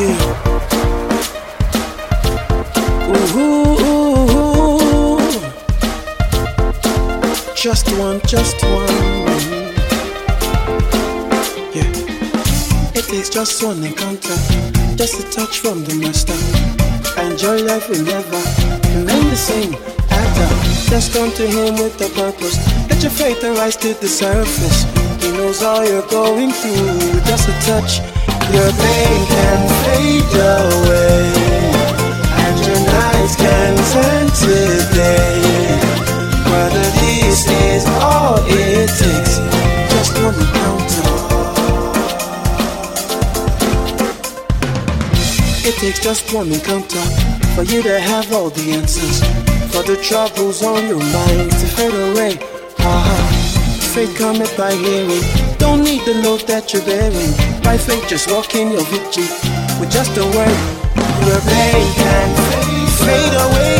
Yeah. Ooh, ooh, ooh. Just one, just one. Yeah. It takes just one encounter, just a touch from the master. Your life will never remain the same after. Just come to him with a purpose. Let your faith arise to the surface. He knows all you're going through. Just a touch, your pain can fade away. And your nights can turn to day. Brother, this is all it takes. Just one encounter. It takes just one encounter for you to have all the answers. For the troubles on your mind to fade away. Ah, faith cometh by hearing. Don't need the load that you're bearing. By faith, just walk in your victory with just a word. Your pain can fade away.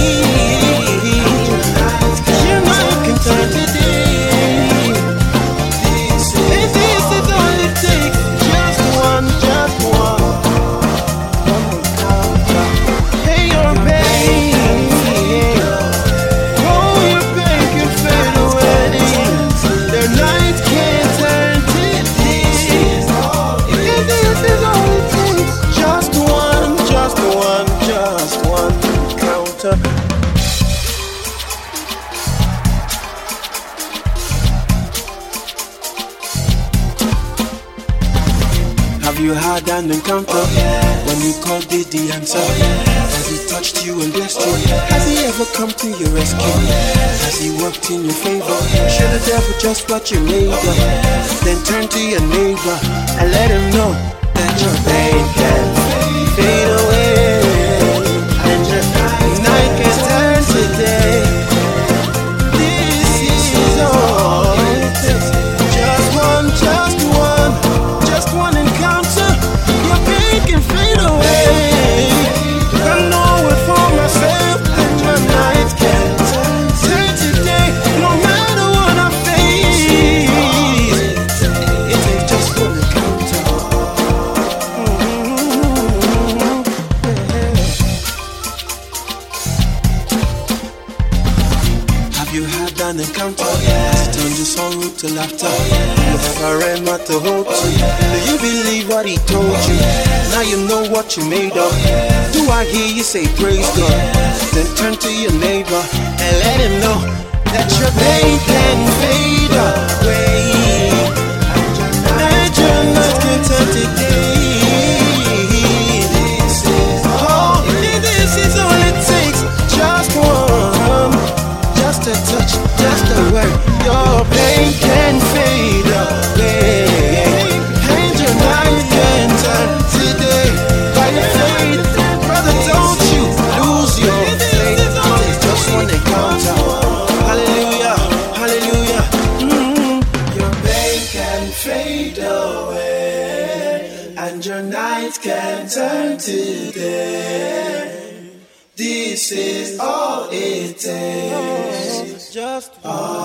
Have you had an encounter oh, when you called it the answer? Oh, Has he touched you and blessed you? Oh, Has he ever come to your rescue? Has he worked in your favor? Should the devil just watch your neighbor? Then turn to your neighbor and let him know that your pain can fade away. An encounter? Oh, Has it turned your sorrow to laughter? You have a rhema to hold to. Do you believe what he told you? Oh, now you know what you made of. Oh, Do I hear you say praise God? Then turn to your neighbor and let him know that your pain can fade away. Touch, just a word. Your pain can fade away. And your night can turn today. By the faith, brother, don't you lose your faith. It's just one encounter. Hallelujah, hallelujah. Mm. Your pain can fade away. And your night can turn to day. This is all it takes. Just all